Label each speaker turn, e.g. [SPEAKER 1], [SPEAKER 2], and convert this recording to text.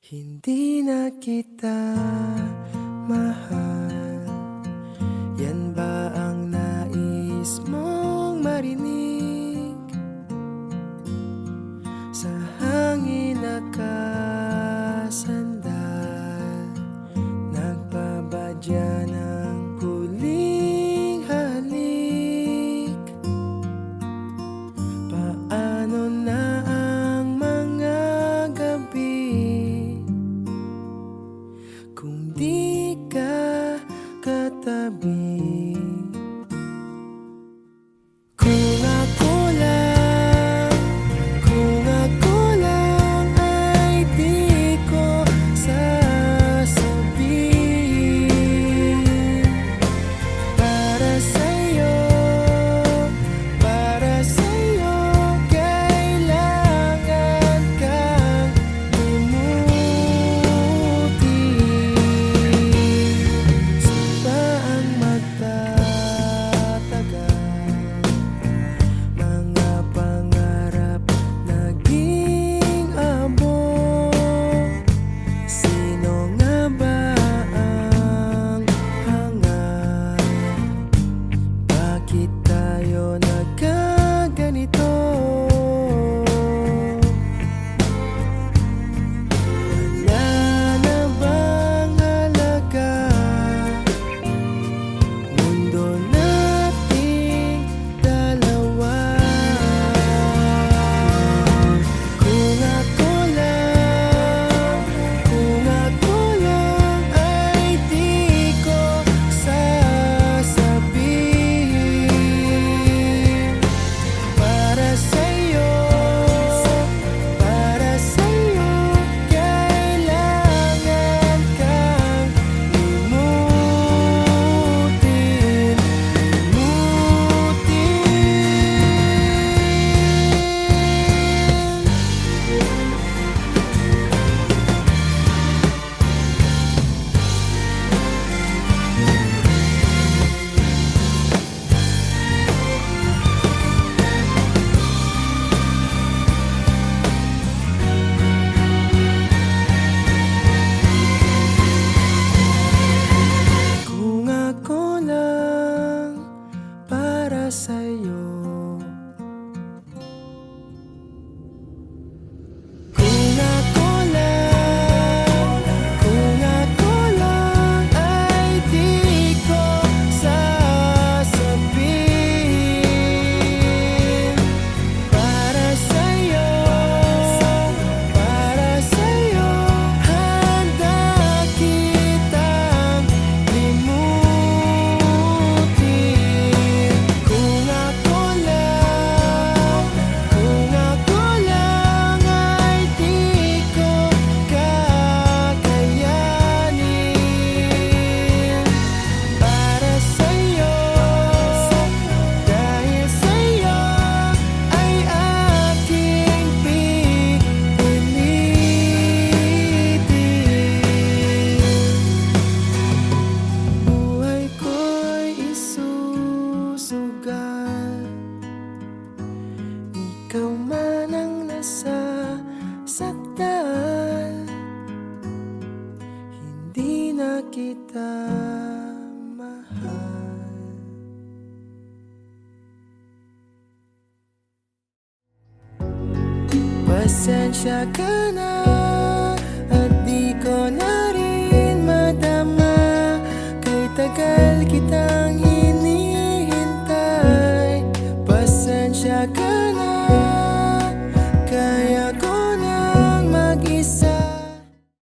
[SPEAKER 1] Hindi na kita mahal. também. 塞哟。kita mahal. Pasensya ka na madama. Kay tagal kitang hinihintay. Pasensya ka na